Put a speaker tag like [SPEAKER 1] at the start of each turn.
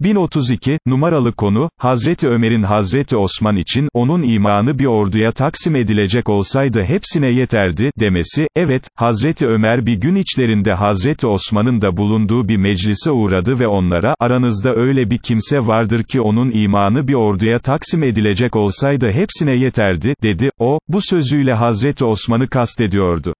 [SPEAKER 1] 1032, numaralı konu, Hazreti Ömer'in Hazreti Osman için, onun imanı bir orduya taksim edilecek olsaydı hepsine yeterdi, demesi, evet, Hazreti Ömer bir gün içlerinde Hazreti Osman'ın da bulunduğu bir meclise uğradı ve onlara, aranızda öyle bir kimse vardır ki onun imanı bir orduya taksim edilecek olsaydı hepsine yeterdi, dedi, o, bu sözüyle Hazreti Osman'ı kastediyordu.